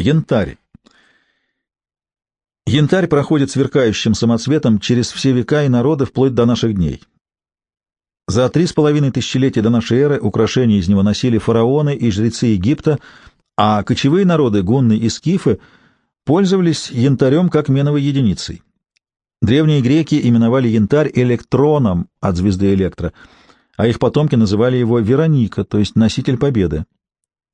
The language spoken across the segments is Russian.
Янтарь. Янтарь проходит сверкающим самоцветом через все века и народы вплоть до наших дней. За три с половиной тысячелетия до нашей эры украшения из него носили фараоны и жрецы Египта, а кочевые народы, гунны и скифы, пользовались янтарем как меновой единицей. Древние греки именовали янтарь электроном от звезды Электро, а их потомки называли его Вероника, то есть носитель победы.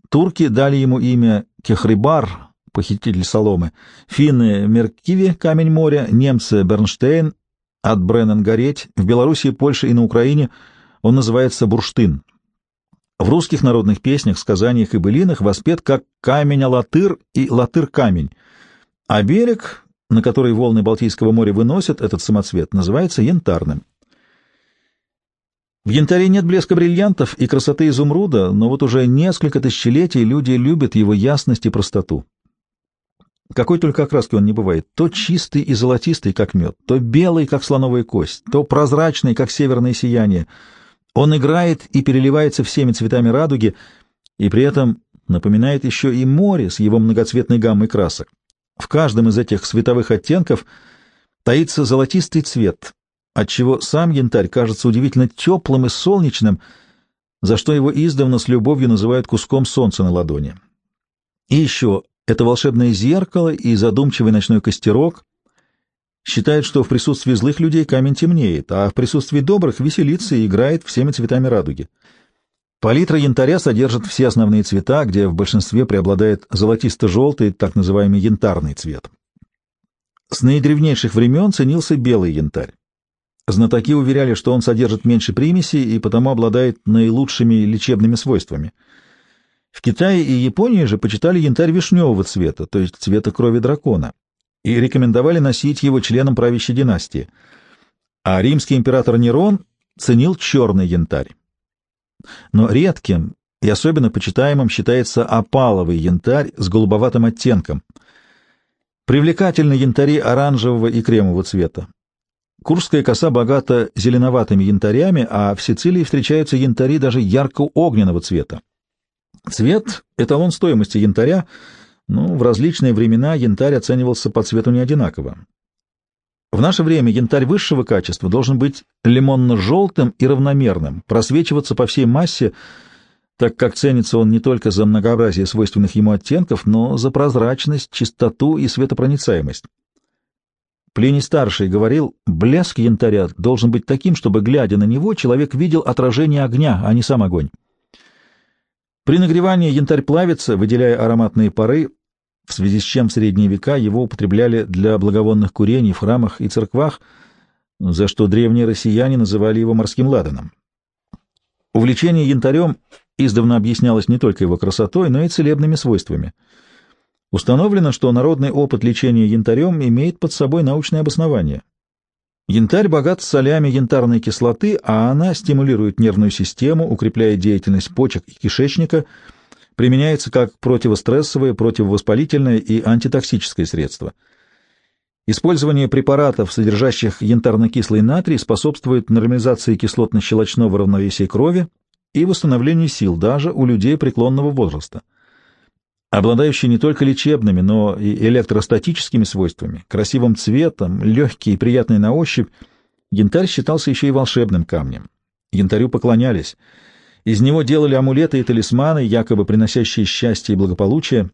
Турки дали ему имя Кехрибар, похититель соломы, финны — Меркиви, камень моря, немцы — Бернштейн, от Бреннен гореть, в Белоруссии, Польше и на Украине он называется бурштын. В русских народных песнях, сказаниях и былинах воспет как камень-алатыр и латыр-камень, а берег, на который волны Балтийского моря выносят этот самоцвет, называется янтарным. В янтаре нет блеска бриллиантов и красоты изумруда, но вот уже несколько тысячелетий люди любят его ясность и простоту. Какой только окраски он не бывает, то чистый и золотистый, как мед, то белый, как слоновая кость, то прозрачный, как северное сияние. Он играет и переливается всеми цветами радуги, и при этом напоминает еще и море с его многоцветной гаммой красок. В каждом из этих световых оттенков таится золотистый цвет, отчего сам янтарь кажется удивительно теплым и солнечным, за что его издавна с любовью называют куском солнца на ладони. И еще это волшебное зеркало и задумчивый ночной костерок считают, что в присутствии злых людей камень темнеет, а в присутствии добрых веселится и играет всеми цветами радуги. Палитра янтаря содержит все основные цвета, где в большинстве преобладает золотисто-желтый, так называемый янтарный цвет. С наидревнейших времен ценился белый янтарь. Знатоки уверяли, что он содержит меньше примесей и потому обладает наилучшими лечебными свойствами — в Китае и Японии же почитали янтарь вишневого цвета, то есть цвета крови дракона, и рекомендовали носить его членам правящей династии. А римский император Нерон ценил черный янтарь. Но редким и особенно почитаемым считается опаловый янтарь с голубоватым оттенком. Привлекательны янтари оранжевого и кремового цвета. Курская коса богата зеленоватыми янтарями, а в Сицилии встречаются янтари даже ярко-огненного цвета. Цвет — эталон стоимости янтаря, но в различные времена янтарь оценивался по цвету не одинаково. В наше время янтарь высшего качества должен быть лимонно-желтым и равномерным, просвечиваться по всей массе, так как ценится он не только за многообразие свойственных ему оттенков, но за прозрачность, чистоту и светопроницаемость. Плиний Старший говорил, блеск янтаря должен быть таким, чтобы, глядя на него, человек видел отражение огня, а не сам огонь. При нагревании янтарь плавится, выделяя ароматные пары, в связи с чем в средние века его употребляли для благовонных курений в храмах и церквах, за что древние россияне называли его морским ладаном. Увлечение янтарем издавна объяснялось не только его красотой, но и целебными свойствами. Установлено, что народный опыт лечения янтарем имеет под собой научное обоснование. Янтарь богат солями янтарной кислоты, а она стимулирует нервную систему, укрепляет деятельность почек и кишечника, применяется как противострессовое, противовоспалительное и антитоксическое средство. Использование препаратов, содержащих янтарно-кислый натрий, способствует нормализации кислотно-щелочного равновесия крови и восстановлению сил даже у людей преклонного возраста обладающий не только лечебными, но и электростатическими свойствами, красивым цветом, легкий и приятный на ощупь, янтарь считался еще и волшебным камнем. Янтарю поклонялись. Из него делали амулеты и талисманы, якобы приносящие счастье и благополучие,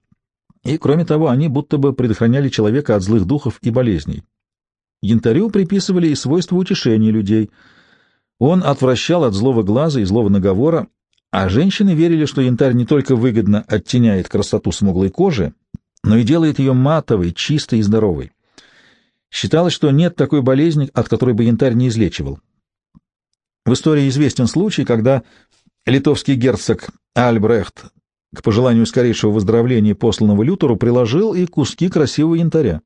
и, кроме того, они будто бы предохраняли человека от злых духов и болезней. Янтарю приписывали и свойства утешения людей. Он отвращал от злого глаза и злого наговора, а женщины верили, что янтарь не только выгодно оттеняет красоту смуглой кожи, но и делает ее матовой, чистой и здоровой. Считалось, что нет такой болезни, от которой бы янтарь не излечивал. В истории известен случай, когда литовский герцог Альбрехт к пожеланию скорейшего выздоровления посланного Лютеру приложил и куски красивого янтаря.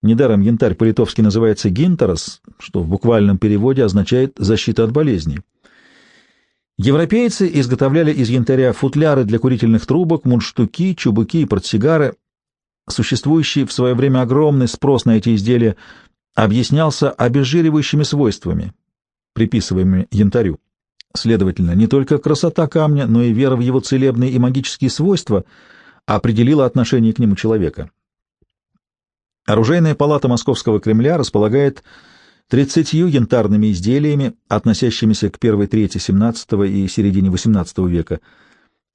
Недаром янтарь по-литовски называется гинтерос, что в буквальном переводе означает «защита от болезней». Европейцы изготовляли из янтаря футляры для курительных трубок, мундштуки, чубуки и портсигары. Существующий в свое время огромный спрос на эти изделия объяснялся обезжиривающими свойствами, приписываемыми янтарю. Следовательно, не только красота камня, но и вера в его целебные и магические свойства определила отношение к нему человека. Оружейная палата Московского Кремля располагает 30 янтарными изделиями, относящимися к первой трети XVII и середине XVIII века.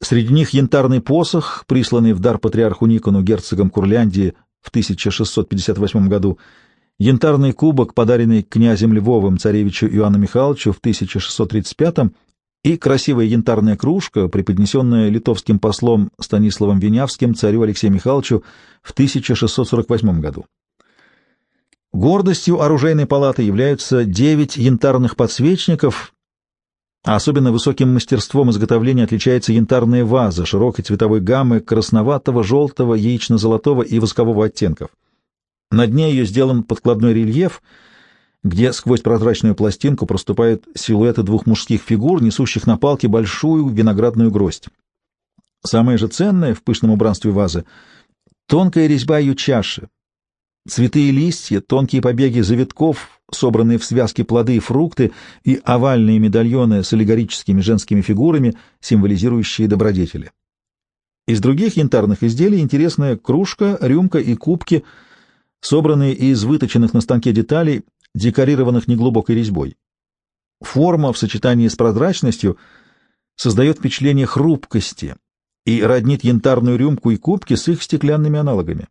Среди них янтарный посох, присланный в дар патриарху Никону герцогом Курляндии в 1658 году, янтарный кубок, подаренный князем Львовым царевичу Иоанну Михайловичу в 1635 и красивая янтарная кружка, преподнесенная литовским послом Станиславом Винявским царю Алексею Михайловичу в 1648 году. Гордостью оружейной палаты являются девять янтарных подсвечников, а особенно высоким мастерством изготовления отличается янтарная ваза широкой цветовой гаммы красноватого, желтого, яично-золотого и воскового оттенков. На дне ее сделан подкладной рельеф — где сквозь прозрачную пластинку проступают силуэты двух мужских фигур, несущих на палке большую виноградную гроздь. Самое же ценное в пышном убранстве вазы — тонкая резьба ее чаши, цветы и листья, тонкие побеги завитков, собранные в связки плоды и фрукты, и овальные медальоны с аллегорическими женскими фигурами, символизирующие добродетели. Из других янтарных изделий интересная кружка, рюмка и кубки, собранные из выточенных на станке деталей декорированных неглубокой резьбой. Форма в сочетании с прозрачностью создает впечатление хрупкости и роднит янтарную рюмку и кубки с их стеклянными аналогами.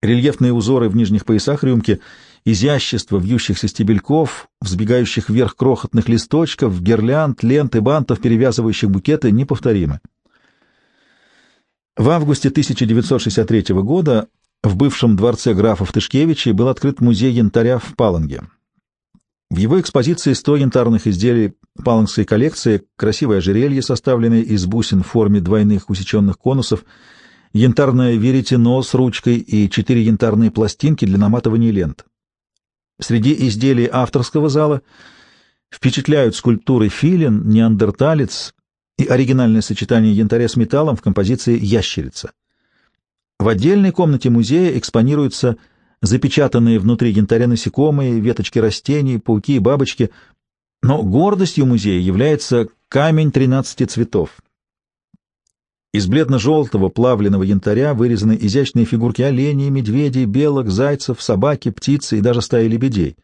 Рельефные узоры в нижних поясах рюмки, изящество вьющихся стебельков, взбегающих вверх крохотных листочков, гирлянд, лент и бантов, перевязывающих букеты, неповторимы. В августе 1963 года в бывшем дворце графов Тышкевичей был открыт музей янтаря в Паланге. В его экспозиции 100 янтарных изделий палангской коллекции, красивое ожерелье, составленное из бусин в форме двойных усеченных конусов, янтарное веретено с ручкой и четыре янтарные пластинки для наматывания лент. Среди изделий авторского зала впечатляют скульптуры филин, неандерталец и оригинальное сочетание янтаря с металлом в композиции «Ящерица». В отдельной комнате музея экспонируются запечатанные внутри янтаря насекомые, веточки растений, пауки и бабочки, но гордостью музея является камень 13 цветов. Из бледно-желтого плавленного янтаря вырезаны изящные фигурки оленей, медведей, белок, зайцев, собаки, птицы и даже стаи лебедей.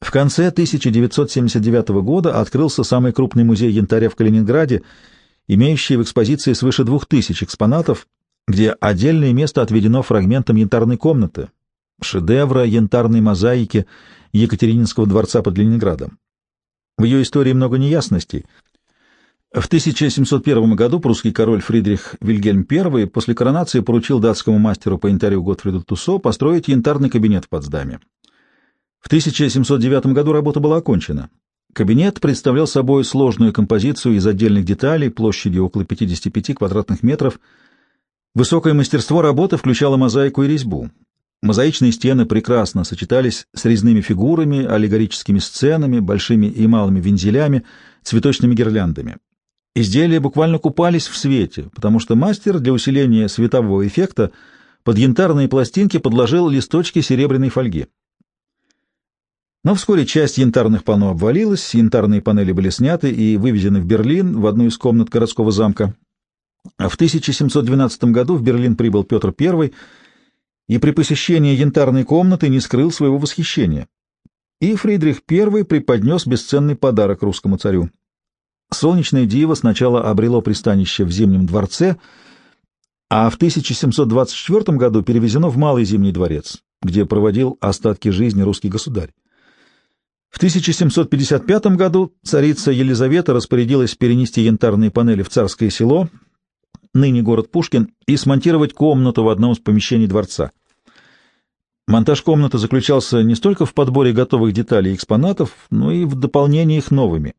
В конце 1979 года открылся самый крупный музей янтаря в Калининграде, имеющий в экспозиции свыше двух тысяч экспонатов, где отдельное место отведено фрагментам янтарной комнаты, шедевра янтарной мозаики Екатерининского дворца под Ленинградом. В ее истории много неясностей. В 1701 году прусский король Фридрих Вильгельм I после коронации поручил датскому мастеру по янтарю Готфриду Туссо построить янтарный кабинет в Потсдаме. В 1709 году работа была окончена. Кабинет представлял собой сложную композицию из отдельных деталей площадью около 55 квадратных метров – Высокое мастерство работы включало мозаику и резьбу. Мозаичные стены прекрасно сочетались с резными фигурами, аллегорическими сценами, большими и малыми вензелями, цветочными гирляндами. Изделия буквально купались в свете, потому что мастер для усиления светового эффекта под янтарные пластинки подложил листочки серебряной фольги. Но вскоре часть янтарных панно обвалилась, янтарные панели были сняты и вывезены в Берлин, в одну из комнат городского замка. А в 1712 году в Берлин прибыл Петр I и при посещении янтарной комнаты не скрыл своего восхищения. И Фридрих I преподнес бесценный подарок русскому царю. Солнечное диво сначала обрело пристанище в Зимнем дворце, а в 1724 году перевезено в Малый Зимний дворец, где проводил остатки жизни русский государь. В 1755 году царица Елизавета распорядилась перенести янтарные панели в царское село — ныне город Пушкин, и смонтировать комнату в одном из помещений дворца. Монтаж комнаты заключался не столько в подборе готовых деталей и экспонатов, но и в дополнении их новыми.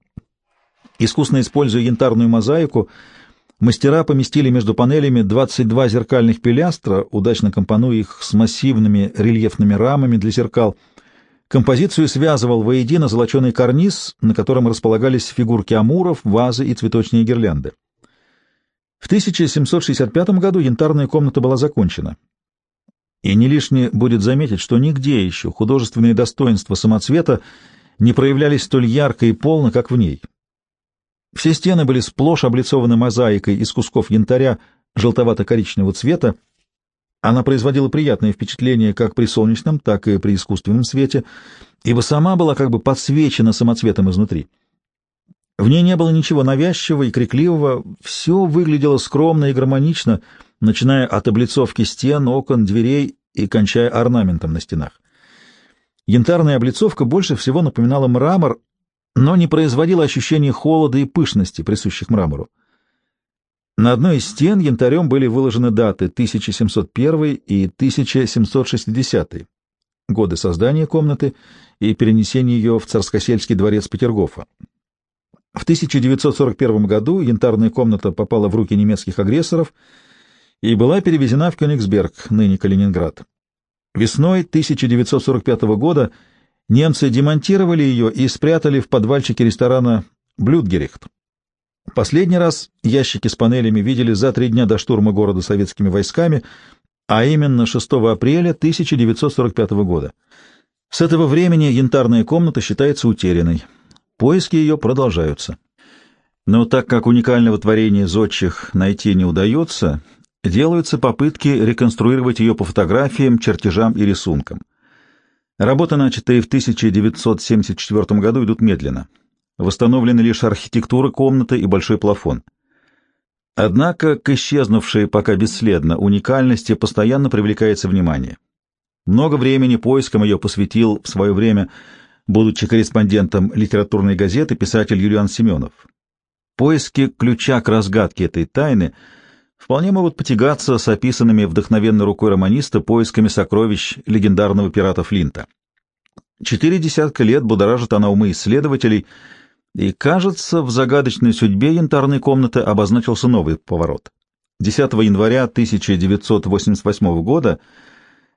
Искусно используя янтарную мозаику, мастера поместили между панелями 22 зеркальных пилястра, удачно компонуя их с массивными рельефными рамами для зеркал. Композицию связывал воедино золоченый карниз, на котором располагались фигурки амуров, вазы и цветочные гирлянды. В 1765 году янтарная комната была закончена. И не лишне будет заметить, что нигде еще художественные достоинства самоцвета не проявлялись столь ярко и полно, как в ней. Все стены были сплошь облицованы мозаикой из кусков янтаря желтовато-коричневого цвета. Она производила приятное впечатление как при солнечном, так и при искусственном свете, ибо сама была как бы подсвечена самоцветом изнутри. В ней не было ничего навязчивого и крикливого, все выглядело скромно и гармонично, начиная от облицовки стен, окон, дверей и кончая орнаментом на стенах. Янтарная облицовка больше всего напоминала мрамор, но не производила ощущения холода и пышности, присущих мрамору. На одной из стен янтарем были выложены даты 1701 и 1760, годы создания комнаты и перенесения ее в царскосельский дворец Петергофа. В 1941 году янтарная комната попала в руки немецких агрессоров и была перевезена в Кёнигсберг, ныне Калининград. Весной 1945 года немцы демонтировали ее и спрятали в подвальчике ресторана «Блюдгерихт». Последний раз ящики с панелями видели за три дня до штурма города советскими войсками, а именно 6 апреля 1945 года. С этого времени янтарная комната считается утерянной. Поиски ее продолжаются. Но так как уникального творения зодчих найти не удается, делаются попытки реконструировать ее по фотографиям, чертежам и рисункам. Работы, начатые в 1974 году, идут медленно. Восстановлены лишь архитектура комнаты и большой плафон. Однако к исчезнувшей пока бесследно уникальности постоянно привлекается внимание. Много времени поискам ее посвятил в свое время будучи корреспондентом литературной газеты, писатель Юлиан Семенов. Поиски ключа к разгадке этой тайны вполне могут потягаться с описанными вдохновенной рукой романиста поисками сокровищ легендарного пирата Флинта. Четыре десятка лет будоражит она умы исследователей, и, кажется, в загадочной судьбе янтарной комнаты обозначился новый поворот. 10 января 1988 года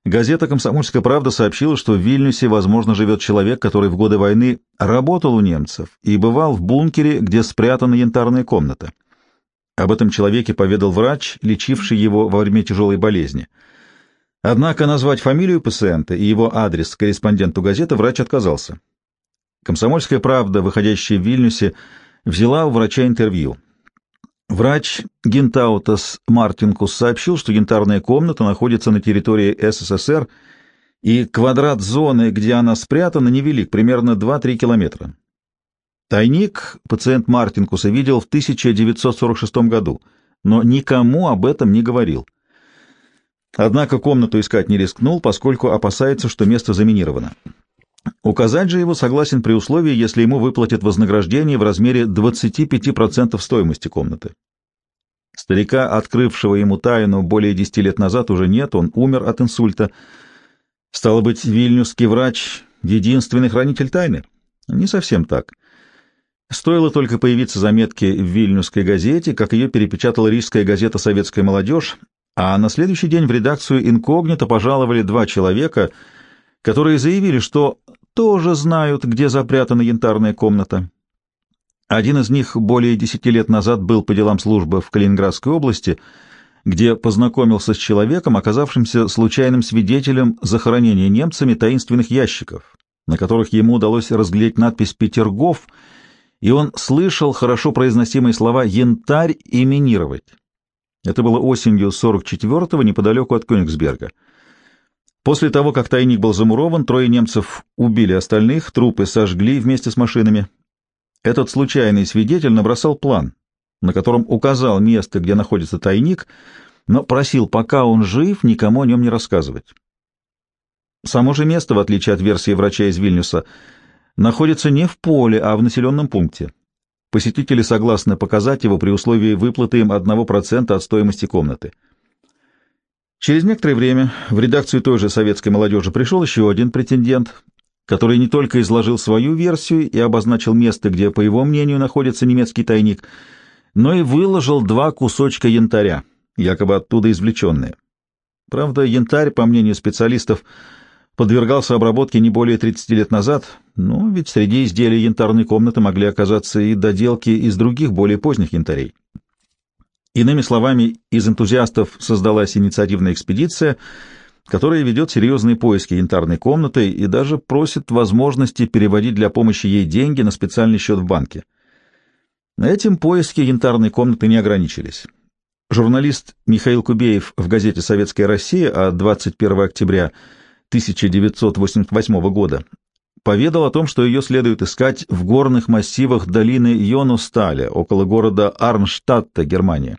Газета «Комсомольская правда» сообщила, что в Вильнюсе, возможно, живет человек, который в годы войны работал у немцев и бывал в бункере, где спрятана янтарная комната. Об этом человеке поведал врач, лечивший его во время тяжелой болезни. Однако назвать фамилию пациента и его адрес корреспонденту газеты врач отказался. «Комсомольская правда», выходящая в Вильнюсе, взяла у врача интервью. Врач Гентаутас Мартинкус сообщил, что янтарная комната находится на территории СССР, и квадрат зоны, где она спрятана, невелик, примерно 2-3 километра. Тайник пациент Мартинкуса видел в 1946 году, но никому об этом не говорил. Однако комнату искать не рискнул, поскольку опасается, что место заминировано. Указать же его согласен при условии, если ему выплатят вознаграждение в размере 25% стоимости комнаты. Старика, открывшего ему тайну более 10 лет назад, уже нет, он умер от инсульта. Стало быть, вильнюсский врач — единственный хранитель тайны? Не совсем так. Стоило только появиться заметки в вильнюсской газете, как ее перепечатала рижская газета «Советская молодежь», а на следующий день в редакцию «Инкогнито» пожаловали два человека, которые заявили, что тоже знают, где запрятана янтарная комната. Один из них более десяти лет назад был по делам службы в Калининградской области, где познакомился с человеком, оказавшимся случайным свидетелем захоронения немцами таинственных ящиков, на которых ему удалось разглядеть надпись «Петергоф», и он слышал хорошо произносимые слова «янтарь» и «минировать». Это было осенью 44-го неподалеку от Кёнигсберга. После того, как тайник был замурован, трое немцев убили остальных, трупы сожгли вместе с машинами. Этот случайный свидетель набросал план, на котором указал место, где находится тайник, но просил, пока он жив, никому о нем не рассказывать. Само же место, в отличие от версии врача из Вильнюса, находится не в поле, а в населенном пункте. Посетители согласны показать его при условии выплаты им 1% от стоимости комнаты. Через некоторое время в редакцию той же советской молодежи пришел еще один претендент, который не только изложил свою версию и обозначил место, где, по его мнению, находится немецкий тайник, но и выложил два кусочка янтаря, якобы оттуда извлеченные. Правда, янтарь, по мнению специалистов, подвергался обработке не более 30 лет назад, но ведь среди изделий янтарной комнаты могли оказаться и доделки из других более поздних янтарей. Иными словами, из энтузиастов создалась инициативная экспедиция, которая ведет серьезные поиски янтарной комнаты и даже просит возможности переводить для помощи ей деньги на специальный счет в банке. Этим поиски янтарной комнаты не ограничились. Журналист Михаил Кубеев в газете «Советская Россия» от 21 октября 1988 года поведал о том, что ее следует искать в горных массивах долины Йонусталя, около города Арнштадта, Германия,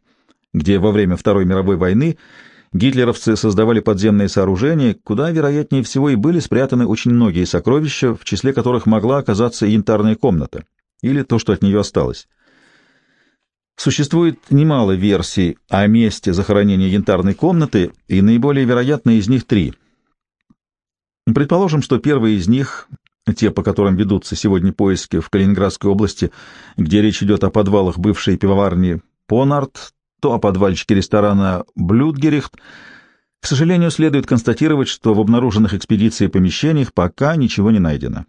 где во время Второй мировой войны гитлеровцы создавали подземные сооружения, куда, вероятнее всего, и были спрятаны очень многие сокровища, в числе которых могла оказаться янтарная комната, или то, что от нее осталось. Существует немало версий о месте захоронения янтарной комнаты, и наиболее вероятные из них три. Предположим, что первый из них, те, по которым ведутся сегодня поиски в Калининградской области, где речь идет о подвалах бывшей пивоварни Понарт, то о подвальчике ресторана Блюдгерихт, к сожалению, следует констатировать, что в обнаруженных экспедицией помещениях пока ничего не найдено.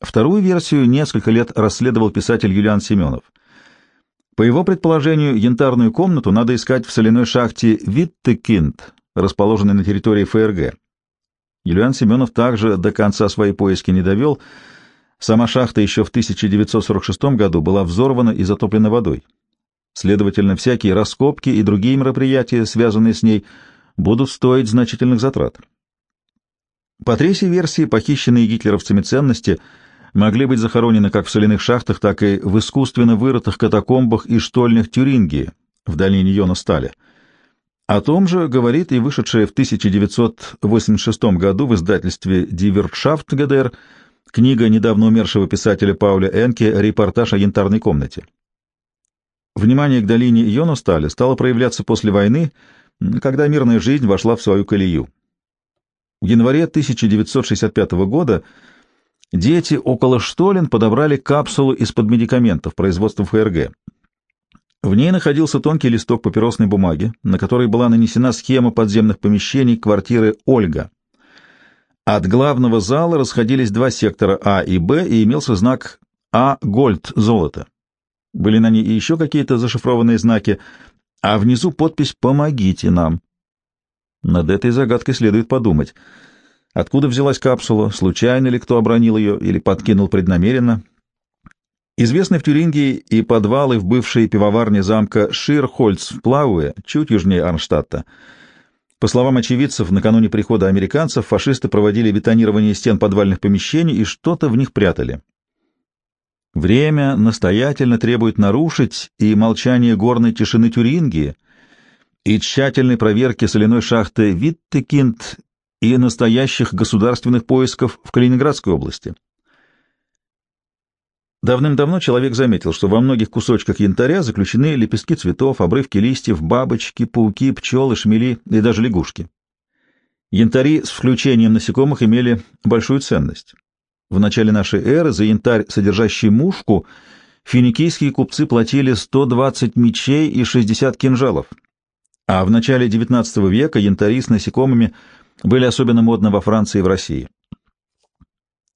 Вторую версию несколько лет расследовал писатель Юлиан Семенов — по его предположению, янтарную комнату надо искать в соляной шахте Виттекинд, расположенной на территории ФРГ. Юлиан Семенов также до конца свои поиски не довел. Сама шахта еще в 1946 году была взорвана и затоплена водой. Следовательно, всякие раскопки и другие мероприятия, связанные с ней, будут стоить значительных затрат. По третьей версии, похищенные гитлеровцами ценности — могли быть захоронены как в соляных шахтах, так и в искусственно вырытых катакомбах и штольнях Тюрингии в долине Йона-Сталя. О том же говорит и вышедшая в 1986 году в издательстве «Дивертшафт ГДР» книга недавно умершего писателя Пауля Энке «Репортаж о янтарной комнате». Внимание к долине Йона-Сталя стало проявляться после войны, когда мирная жизнь вошла в свою колею. В январе 1965 года Дети около Штолен подобрали капсулу из-под медикаментов производства ФРГ. В ней находился тонкий листок папиросной бумаги, на которой была нанесена схема подземных помещений квартиры Ольга. От главного зала расходились два сектора А и Б, и имелся знак А «Гольд» — золото. Были на ней и еще какие-то зашифрованные знаки, а внизу подпись «Помогите нам». Над этой загадкой следует подумать — Откуда взялась капсула, случайно ли кто обронил ее или подкинул преднамеренно? Известны в Тюрингии и подвалы в бывшей пивоварне замка Ширхольц в Плауэ, чуть южнее Арнштадта. По словам очевидцев, накануне прихода американцев фашисты проводили бетонирование стен подвальных помещений и что-то в них прятали. Время настоятельно требует нарушить и молчание горной тишины Тюрингии, и тщательной проверки соляной шахты Виттекинд и настоящих государственных поисков в Калининградской области. Давным-давно человек заметил, что во многих кусочках янтаря заключены лепестки цветов, обрывки листьев, бабочки, пауки, пчелы, шмели и даже лягушки. Янтари с включением насекомых имели большую ценность. В начале нашей эры за янтарь, содержащий мушку, финикийские купцы платили 120 мечей и 60 кинжалов, а в начале XIX века янтари с насекомыми – были особенно модны во Франции и в России.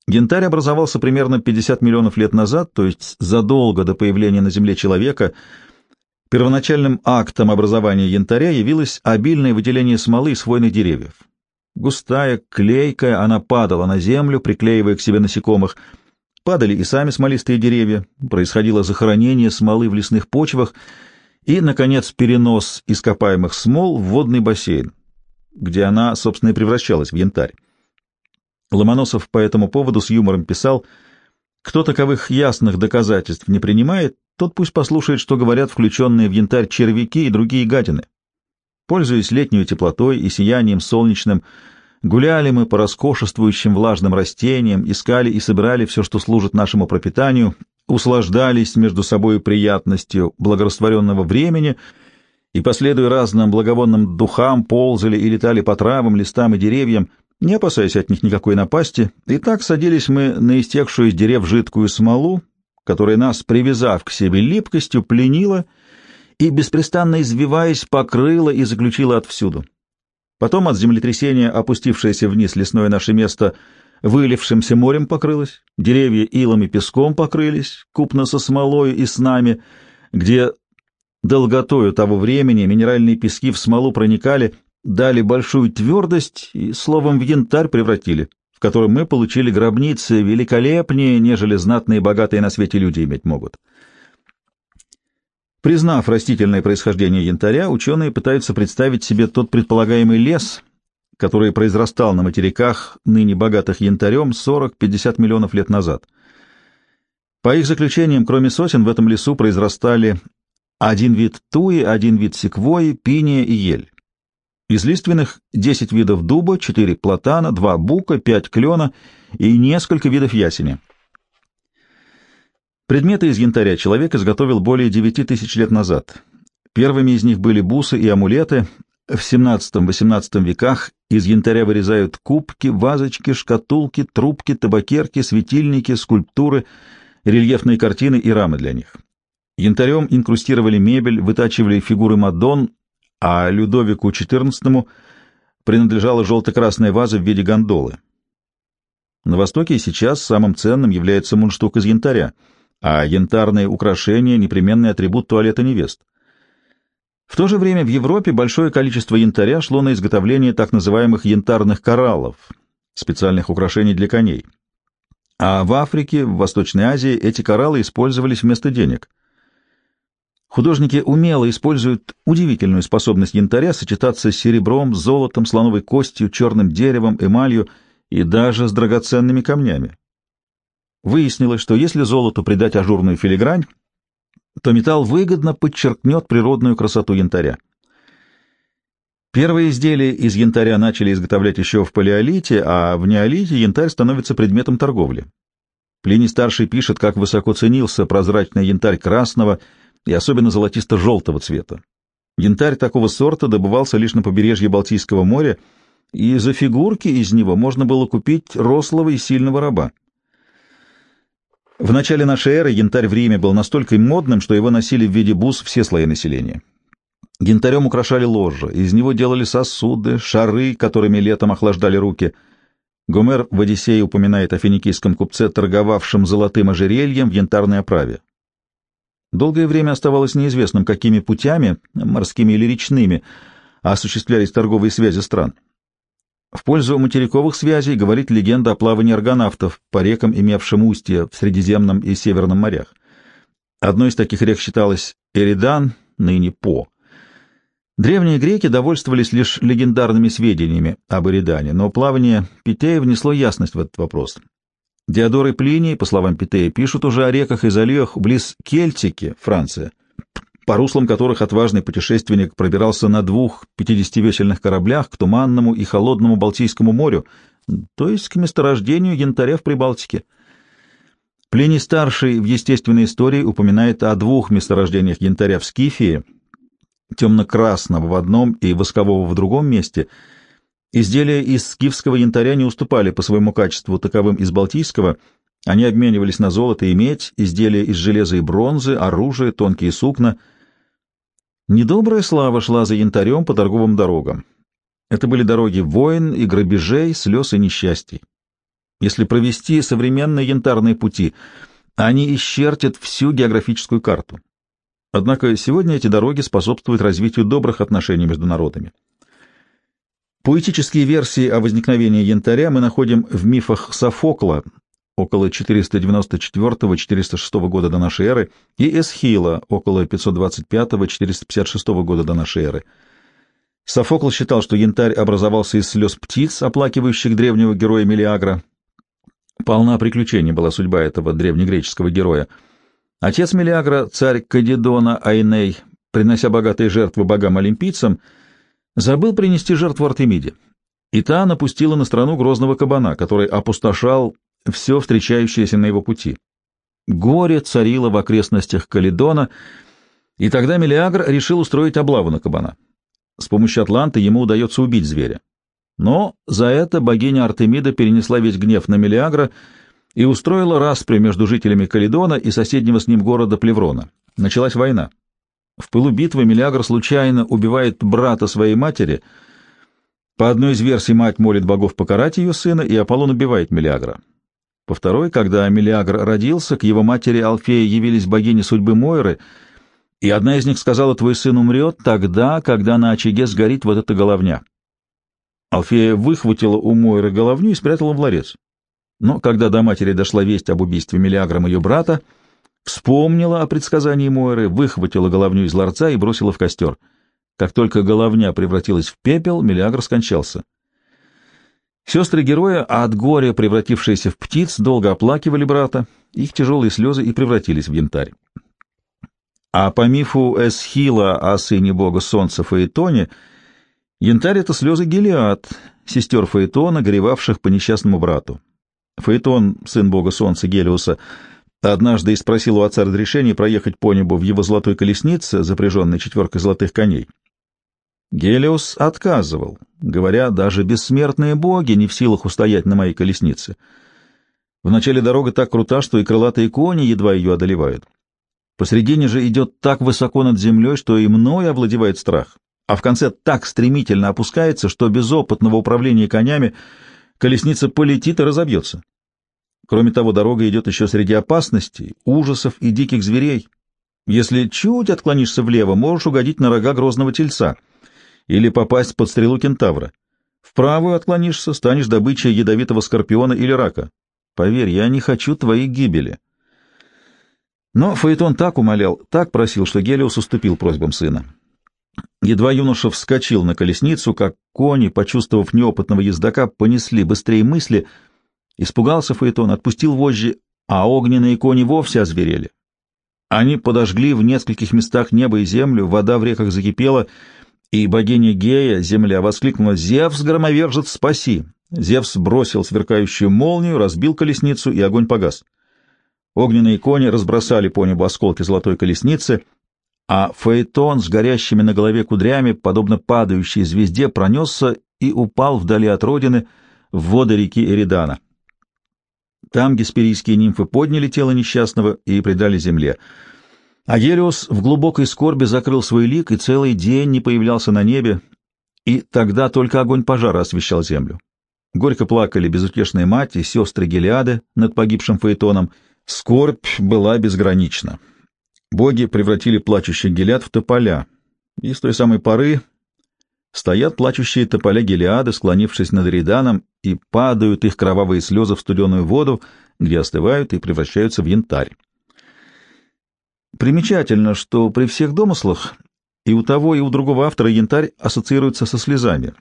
Янтарь образовался примерно 50 миллионов лет назад, то есть задолго до появления на Земле человека. Первоначальным актом образования янтаря явилось обильное выделение смолы из хвойных деревьев. Густая, клейкая, она падала на землю, приклеивая к себе насекомых. Падали и сами смолистые деревья, происходило захоронение смолы в лесных почвах и, наконец, перенос ископаемых смол в водный бассейн, где она, собственно, и превращалась в янтарь. Ломоносов по этому поводу с юмором писал, «Кто таковых ясных доказательств не принимает, тот пусть послушает, что говорят включенные в янтарь червяки и другие гадины. Пользуясь летней теплотой и сиянием солнечным, гуляли мы по роскошествующим влажным растениям, искали и собирали все, что служит нашему пропитанию, услаждались между собой приятностью благорастворенного времени — и, последуя разным благовонным духам, ползали и летали по травам, листам и деревьям, не опасаясь от них никакой напасти, и так садились мы на истекшую из дерев жидкую смолу, которая нас, привязав к себе липкостью, пленила и, беспрестанно извиваясь, покрыла и заключила отвсюду. Потом от землетрясения опустившееся вниз лесное наше место вылившимся морем покрылось, деревья илом и песком покрылись, купно со смолой и с нами, где Долготою того времени минеральные пески в смолу проникали, дали большую твердость и, словом, в янтарь превратили, в котором мы получили гробницы великолепнее, нежели знатные и богатые на свете люди иметь могут. Признав растительное происхождение янтаря, ученые пытаются представить себе тот предполагаемый лес, который произрастал на материках, ныне богатых янтарем, 40-50 миллионов лет назад. По их заключениям, кроме сосен, в этом лесу произрастали один вид туи, один вид секвои, пиния и ель. Из лиственных 10 видов дуба, 4 платана, 2 бука, 5 клена и несколько видов ясеня. Предметы из янтаря человек изготовил более 9 тысяч лет назад. Первыми из них были бусы и амулеты. В XVII-XVIII веках из янтаря вырезают кубки, вазочки, шкатулки, трубки, табакерки, светильники, скульптуры, рельефные картины и рамы для них. Янтарем инкрустировали мебель, вытачивали фигуры Мадон, а Людовику XIV принадлежала желто-красная ваза в виде гондолы. На Востоке сейчас самым ценным является мундштук из янтаря, а янтарные украшения — непременный атрибут туалета невест. В то же время в Европе большое количество янтаря шло на изготовление так называемых янтарных кораллов, специальных украшений для коней. А в Африке, в Восточной Азии эти кораллы использовались вместо денег — Художники умело используют удивительную способность янтаря сочетаться с серебром, золотом, слоновой костью, черным деревом, эмалью и даже с драгоценными камнями. Выяснилось, что если золоту придать ажурную филигрань, то металл выгодно подчеркнет природную красоту янтаря. Первые изделия из янтаря начали изготовлять еще в палеолите, а в неолите янтарь становится предметом торговли. Плиний-старший пишет, как высоко ценился прозрачный янтарь красного – и особенно золотисто-желтого цвета. Янтарь такого сорта добывался лишь на побережье Балтийского моря, и за фигурки из него можно было купить рослого и сильного раба. В начале нашей эры янтарь в Риме был настолько модным, что его носили в виде бус все слои населения. Янтарем украшали ложа, из него делали сосуды, шары, которыми летом охлаждали руки. Гомер в «Одиссее» упоминает о финикийском купце, торговавшем золотым ожерельем в янтарной оправе. Долгое время оставалось неизвестным, какими путями, морскими или речными, осуществлялись торговые связи стран. В пользу материковых связей говорит легенда о плавании аргонавтов по рекам, имевшим устья в Средиземном и Северном морях. Одной из таких рек считалась Эридан, ныне По. Древние греки довольствовались лишь легендарными сведениями об Эридане, но плавание Питея внесло ясность в этот вопрос. Диодор и Плиний, по словам Питея, пишут уже о реках и заливах близ Кельтики, Франция, по руслам которых отважный путешественник пробирался на двух пятидесятивесельных кораблях к туманному и холодному Балтийскому морю, то есть к месторождению янтаря в Прибалтике. Плиний-старший в естественной истории упоминает о двух месторождениях янтаря в Скифии, темно-красного в одном и воскового в другом месте — Изделия из скифского янтаря не уступали по своему качеству таковым из балтийского, они обменивались на золото и медь, изделия из железа и бронзы, оружие, тонкие сукна. Недобрая слава шла за янтарем по торговым дорогам. Это были дороги войн и грабежей, слез и несчастий. Если провести современные янтарные пути, они исчертят всю географическую карту. Однако сегодня эти дороги способствуют развитию добрых отношений между народами. Поэтические версии о возникновении янтаря мы находим в мифах Софокла около 494-406 года до нашей эры и Эсхила около 525-456 года до нашей эры. Софокл считал, что янтарь образовался из слез птиц, оплакивающих древнего героя Мелиагра. Полна приключений была судьба этого древнегреческого героя. Отец Мелиагра, царь Кадидона Айней, принося богатые жертвы богам-олимпийцам, забыл принести жертву Артемиде, и та напустила на страну грозного кабана, который опустошал все встречающееся на его пути. Горе царило в окрестностях Каледона, и тогда Мелиагр решил устроить облаву на кабана. С помощью Атланты ему удается убить зверя. Но за это богиня Артемида перенесла весь гнев на Мелиагра и устроила распри между жителями Каледона и соседнего с ним города Плеврона. Началась война. В пылу битвы Мелиагр случайно убивает брата своей матери. По одной из версий мать молит богов покарать ее сына, и Аполлон убивает Мелиагра. По второй, когда Мелиагр родился, к его матери Алфея явились богини судьбы Мойры, и одна из них сказала, твой сын умрет тогда, когда на очаге сгорит вот эта головня. Алфея выхватила у Мойры головню и спрятала в ларец. Но когда до матери дошла весть об убийстве Мелиагром ее брата, вспомнила о предсказании Мойры, выхватила головню из ларца и бросила в костер. Как только головня превратилась в пепел, Мелиагр скончался. Сестры героя, от горя превратившиеся в птиц, долго оплакивали брата, их тяжелые слезы и превратились в янтарь. А по мифу Эсхила о сыне бога солнца Фаэтоне, янтарь — это слезы Гелиад, сестер Фаэтона, горевавших по несчастному брату. Фаэтон, сын бога солнца Гелиуса, однажды и спросил у отца разрешения проехать по небу в его золотой колеснице, запряженной четверкой золотых коней. Гелиус отказывал, говоря, даже бессмертные боги не в силах устоять на моей колеснице. Вначале дорога так крута, что и крылатые кони едва ее одолевают. Посредине же идет так высоко над землей, что и мной овладевает страх, а в конце так стремительно опускается, что без опытного управления конями колесница полетит и разобьется. Кроме того, дорога идет еще среди опасностей, ужасов и диких зверей. Если чуть отклонишься влево, можешь угодить на рога грозного тельца или попасть под стрелу кентавра. Вправо отклонишься, станешь добычей ядовитого скорпиона или рака. Поверь, я не хочу твоей гибели. Но Фаэтон так умолял, так просил, что Гелиос уступил просьбам сына. Едва юноша вскочил на колесницу, как кони, почувствовав неопытного ездока, понесли быстрее мысли. Испугался Фаэтон, отпустил вожжи, а огненные кони вовсе озверели. Они подожгли в нескольких местах небо и землю, вода в реках закипела, и богиня Гея, земля, воскликнула «Зевс, громовержец, спаси!» Зевс бросил сверкающую молнию, разбил колесницу, и огонь погас. Огненные кони разбросали по небу осколки золотой колесницы, а Фаэтон с горящими на голове кудрями, подобно падающей звезде, пронесся и упал вдали от родины в воды реки Эридана. Там гесперийские нимфы подняли тело несчастного и предали земле. А Гелиос в глубокой скорби закрыл свой лик и целый день не появлялся на небе, и тогда только огонь пожара освещал землю. Горько плакали безутешные мать и сестры Гелиады над погибшим Фаэтоном — Скорбь была безгранична. Боги превратили плачущих Гелиад в тополя, и с той самой поры стоят плачущие тополя Гелиады, склонившись над Риданом, и падают их кровавые слезы в студеную воду, где остывают и превращаются в янтарь. Примечательно, что при всех домыслах и у того, и у другого автора янтарь ассоциируется со слезами,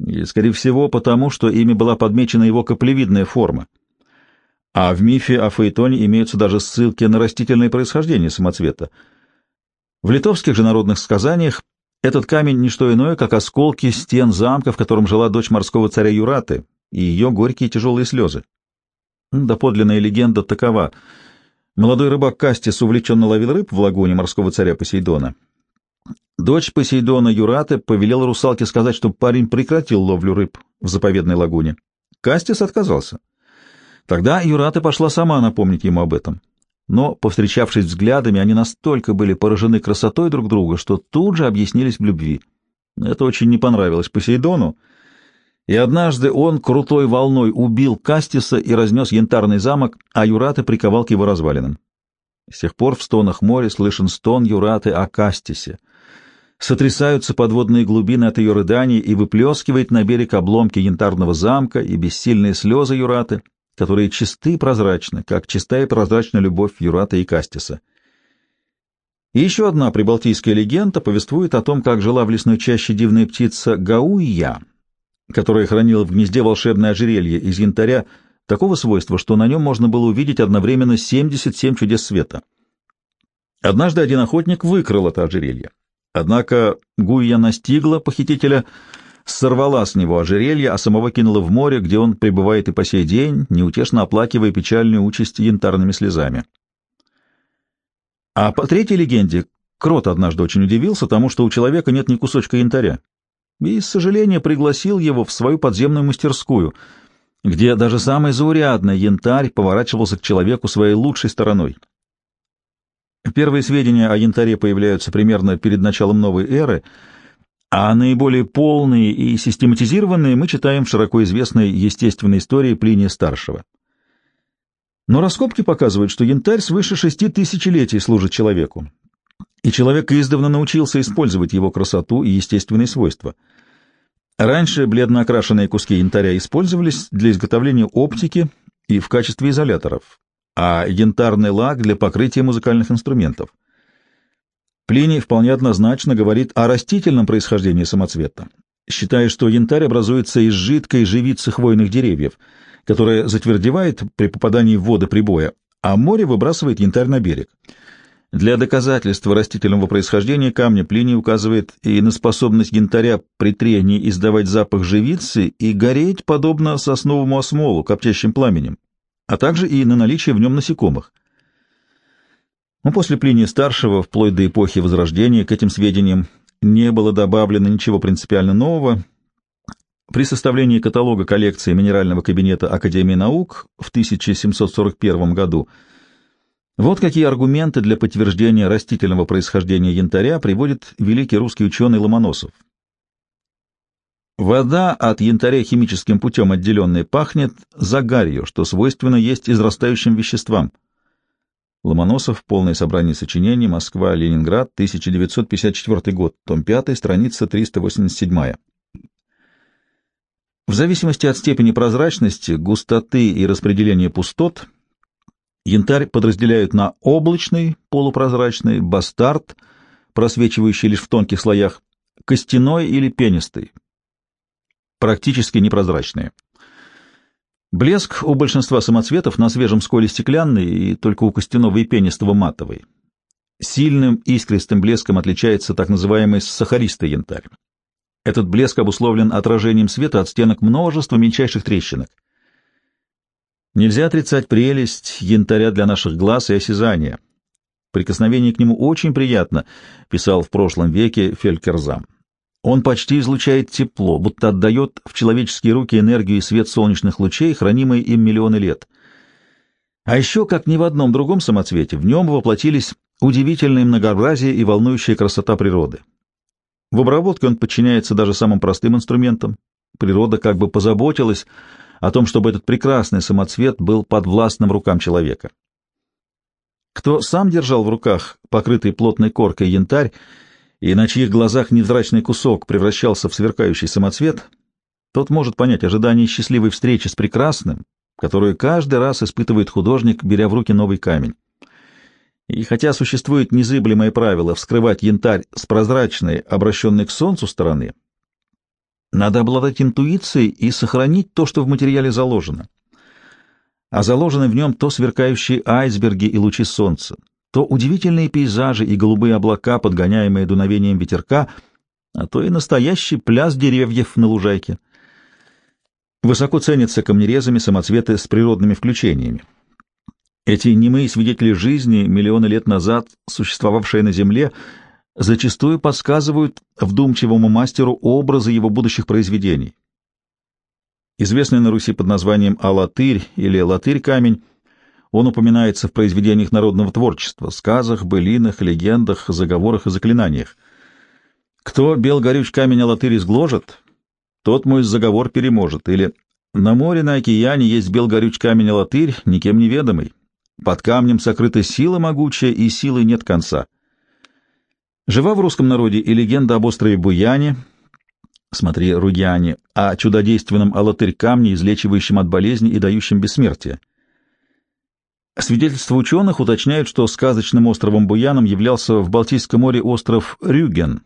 и, скорее всего, потому, что ими была подмечена его каплевидная форма — а в мифе о Фаэтоне имеются даже ссылки на растительное происхождение самоцвета. В литовских же народных сказаниях этот камень — не что иное, как осколки стен замка, в котором жила дочь морского царя Юраты, и ее горькие тяжелые слезы. Доподлинная легенда такова. Молодой рыбак Кастис увлеченно ловил рыб в лагуне морского царя Посейдона. Дочь Посейдона Юраты повелела русалке сказать, чтобы парень прекратил ловлю рыб в заповедной лагуне. Кастис отказался. Тогда Юрата пошла сама напомнить ему об этом. Но, повстречавшись взглядами, они настолько были поражены красотой друг друга, что тут же объяснились в любви. Это очень не понравилось Посейдону, и однажды он крутой волной убил Кастиса и разнес янтарный замок, а Юрата приковал к его развалинам. С тех пор в стонах моря слышен стон Юраты о Кастисе. Сотрясаются подводные глубины от ее рыданий и выплескивает на берег обломки янтарного замка и бессильные слезы Юраты, которые чисты и прозрачны, как чистая и прозрачна любовь Юрата и Кастиса. И еще одна прибалтийская легенда повествует о том, как жила в лесной чаще дивная птица Гауия, которая хранила в гнезде волшебное ожерелье из янтаря такого свойства, что на нем можно было увидеть одновременно 77 чудес света. Однажды один охотник выкрал это ожерелье. Однако Гуия настигла похитителя — сорвала с него ожерелье, а самого кинула в море, где он пребывает и по сей день, неутешно оплакивая печальную участь янтарными слезами. А по третьей легенде, Крот однажды очень удивился тому, что у человека нет ни кусочка янтаря, и, с сожаления, пригласил его в свою подземную мастерскую, где даже самый заурядный янтарь поворачивался к человеку своей лучшей стороной. Первые сведения о янтаре появляются примерно перед началом новой эры — а наиболее полные и систематизированные мы читаем в широко известной естественной истории Плиния Старшего. Но раскопки показывают, что янтарь свыше шести тысячелетий служит человеку, и человек издавна научился использовать его красоту и естественные свойства. Раньше бледно окрашенные куски янтаря использовались для изготовления оптики и в качестве изоляторов. а янтарный лак для покрытия музыкальных инструментов. Плиний вполне однозначно говорит о растительном происхождении самоцвета, считая, что янтарь образуется из жидкой живицы хвойных деревьев, которая затвердевает при попадании в воды прибоя, а море выбрасывает янтарь на берег. Для доказательства растительного происхождения камня Плиний указывает и на способность янтаря при трении издавать запах живицы и гореть, подобно сосновому осмолу, коптящим пламенем, а также и на наличие в нем насекомых — но после Плиния Старшего, вплоть до эпохи Возрождения, к этим сведениям не было добавлено ничего принципиально нового. При составлении каталога коллекции Минерального кабинета Академии наук в 1741 году вот какие аргументы для подтверждения растительного происхождения янтаря приводит великий русский ученый Ломоносов. Вода от янтаря химическим путем отделенная пахнет загарью, что свойственно есть израстающим веществам — Ломоносов, полное собрание сочинений, Москва, Ленинград, 1954 год, том 5, страница 387. В зависимости от степени прозрачности, густоты и распределения пустот, янтарь подразделяют на облачный, полупрозрачный, бастард, просвечивающий лишь в тонких слоях, костяной или пенистый, практически непрозрачные. Блеск у большинства самоцветов на свежем сколе стеклянный и только у костяного и пенистого матовый. Сильным искристым блеском отличается так называемый сахаристый янтарь. Этот блеск обусловлен отражением света от стенок множества мельчайших трещинок. Нельзя отрицать прелесть янтаря для наших глаз и осязания. Прикосновение к нему очень приятно, писал в прошлом веке Фелькерзам. Он почти излучает тепло, будто отдает в человеческие руки энергию и свет солнечных лучей, хранимые им миллионы лет. А еще, как ни в одном другом самоцвете, в нем воплотились удивительное многообразие и волнующая красота природы. В обработке он подчиняется даже самым простым инструментам. Природа как бы позаботилась о том, чтобы этот прекрасный самоцвет был подвластным рукам человека. Кто сам держал в руках покрытый плотной коркой янтарь, и на чьих глазах невзрачный кусок превращался в сверкающий самоцвет, тот может понять ожидание счастливой встречи с прекрасным, которую каждый раз испытывает художник, беря в руки новый камень. И хотя существует незыблемое правило вскрывать янтарь с прозрачной, обращенной к солнцу стороны, надо обладать интуицией и сохранить то, что в материале заложено. А заложены в нем то сверкающие айсберги и лучи солнца, то удивительные пейзажи и голубые облака, подгоняемые дуновением ветерка, а то и настоящий пляс деревьев на лужайке. Высоко ценятся камнерезами самоцветы с природными включениями. Эти немые свидетели жизни, миллионы лет назад существовавшие на Земле, зачастую подсказывают вдумчивому мастеру образы его будущих произведений. Известный на Руси под названием «Алатырь» или «Латырь-камень» Он упоминается в произведениях народного творчества, сказах, былинах, легендах, заговорах и заклинаниях. «Кто бел горюч камень алатырь изгложит, тот мой заговор переможет» или «На море, на океане есть бел горюч камень алатырь, никем неведомый. Под камнем сокрыта сила могучая, и силы нет конца». Жива в русском народе и легенда об острове Буяне, смотри, Руяне, о чудодейственном алатырь камне, излечивающем от болезни и дающем бессмертие. Свидетельства ученых уточняют, что сказочным островом Буяном являлся в Балтийском море остров Рюген,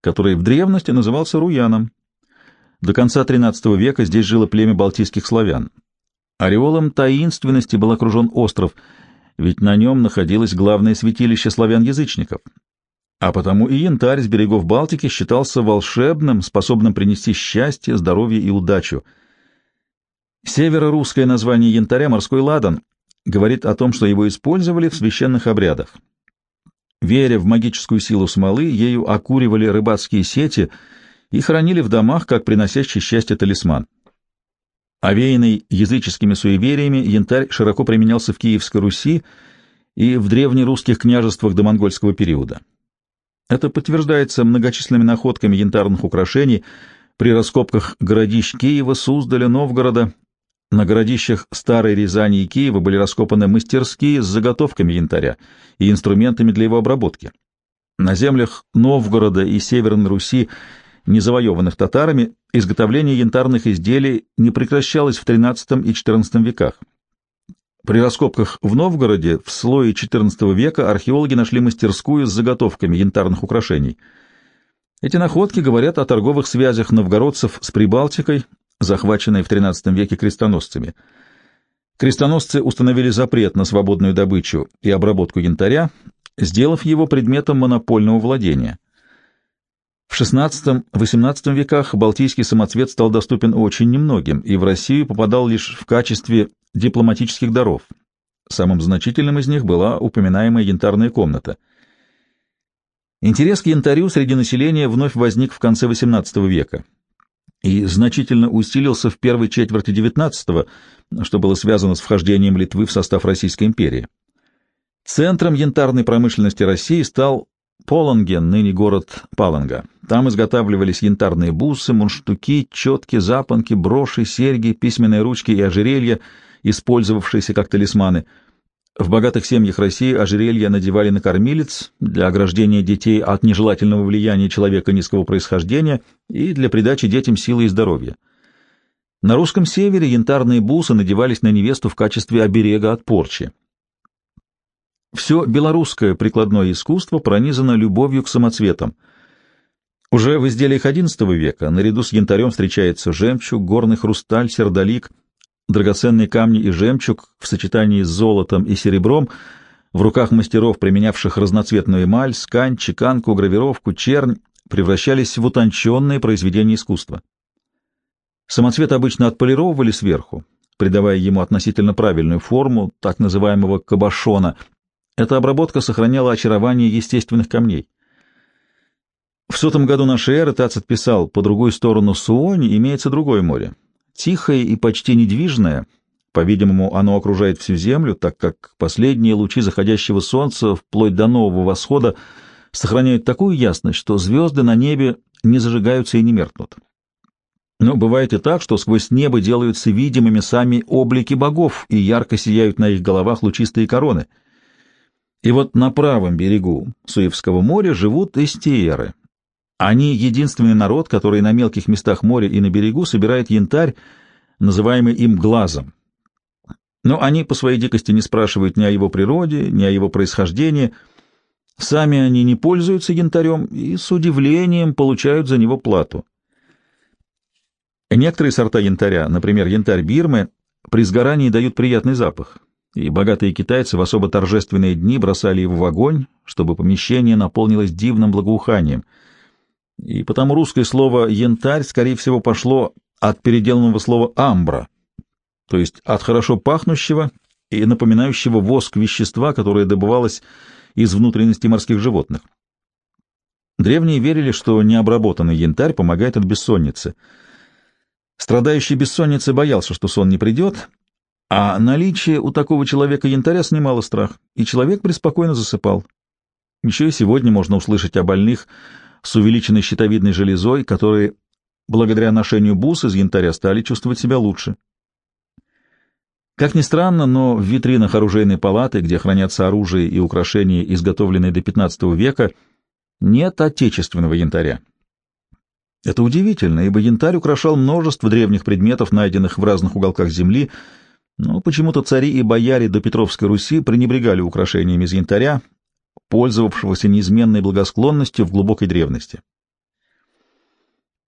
который в древности назывался Руяном. До конца XIII века здесь жило племя балтийских славян. Ореолом таинственности был окружен остров, ведь на нем находилось главное святилище славян-язычников. А потому и янтарь с берегов Балтики считался волшебным, способным принести счастье, здоровье и удачу. Северо-русское название янтаря — морской ладан — говорит о том, что его использовали в священных обрядах. Веря в магическую силу смолы, ею окуривали рыбацкие сети и хранили в домах как приносящий счастье талисман. Овеянный языческими суевериями, янтарь широко применялся в Киевской Руси и в древнерусских княжествах до монгольского периода. Это подтверждается многочисленными находками янтарных украшений при раскопках городищ Киева, Суздаля, Новгорода на городищах Старой Рязани и Киева были раскопаны мастерские с заготовками янтаря и инструментами для его обработки. На землях Новгорода и Северной Руси, не завоеванных татарами, изготовление янтарных изделий не прекращалось в XIII и XIV веках. При раскопках в Новгороде в слое XIV века археологи нашли мастерскую с заготовками янтарных украшений. Эти находки говорят о торговых связях новгородцев с Прибалтикой, захваченной в XIII веке крестоносцами. Крестоносцы установили запрет на свободную добычу и обработку янтаря, сделав его предметом монопольного владения. В XVI-XVIII веках балтийский самоцвет стал доступен очень немногим и в Россию попадал лишь в качестве дипломатических даров. Самым значительным из них была упоминаемая янтарная комната. Интерес к янтарю среди населения вновь возник в конце XVIII века и значительно усилился в первой четверти XIX, что было связано с вхождением Литвы в состав Российской империи. Центром янтарной промышленности России стал Полонген, ныне город Паланга. Там изготавливались янтарные бусы, мундштуки, четки, запонки, броши, серьги, письменные ручки и ожерелья, использовавшиеся как талисманы. В богатых семьях России ожерелья надевали на кормилец для ограждения детей от нежелательного влияния человека низкого происхождения и для придачи детям силы и здоровья. На русском севере янтарные бусы надевались на невесту в качестве оберега от порчи. Все белорусское прикладное искусство пронизано любовью к самоцветам. Уже в изделиях XI века наряду с янтарем встречается жемчуг, горный хрусталь, сердолик, драгоценные камни и жемчуг в сочетании с золотом и серебром в руках мастеров, применявших разноцветную эмаль, скань, чеканку, гравировку, чернь, превращались в утонченные произведения искусства. Самоцвет обычно отполировывали сверху, придавая ему относительно правильную форму, так называемого кабошона, эта обработка сохраняла очарование естественных камней. В сотом году нашей эры Тацит писал, по другую сторону Суони имеется другое море. Тихое и почти недвижное, по-видимому, оно окружает всю землю, так как последние лучи заходящего солнца вплоть до нового восхода сохраняют такую ясность, что звезды на небе не зажигаются и не меркнут. Но бывает и так, что сквозь небо делаются видимыми сами облики богов, и ярко сияют на их головах лучистые короны — и вот на правом берегу Суевского моря живут эстиеры. Они единственный народ, который на мелких местах моря и на берегу собирает янтарь, называемый им глазом. Но они по своей дикости не спрашивают ни о его природе, ни о его происхождении. Сами они не пользуются янтарем и с удивлением получают за него плату. Некоторые сорта янтаря, например, янтарь Бирмы, при сгорании дают приятный запах и богатые китайцы в особо торжественные дни бросали его в огонь, чтобы помещение наполнилось дивным благоуханием. И потому русское слово «янтарь» скорее всего пошло от переделанного слова «амбра», то есть от хорошо пахнущего и напоминающего воск вещества, которое добывалось из внутренности морских животных. Древние верили, что необработанный янтарь помогает от бессонницы. Страдающий бессонницей боялся, что сон не придет, а наличие у такого человека янтаря снимало страх, и человек преспокойно засыпал. Еще и сегодня можно услышать о больных с увеличенной щитовидной железой, которые, благодаря ношению бус из янтаря, стали чувствовать себя лучше. Как ни странно, но в витринах оружейной палаты, где хранятся оружие и украшения, изготовленные до XV века, нет отечественного янтаря. Это удивительно, ибо янтарь украшал множество древних предметов, найденных в разных уголках земли, но почему-то цари и бояре до Петровской Руси пренебрегали украшениями из янтаря, пользовавшегося неизменной благосклонностью в глубокой древности.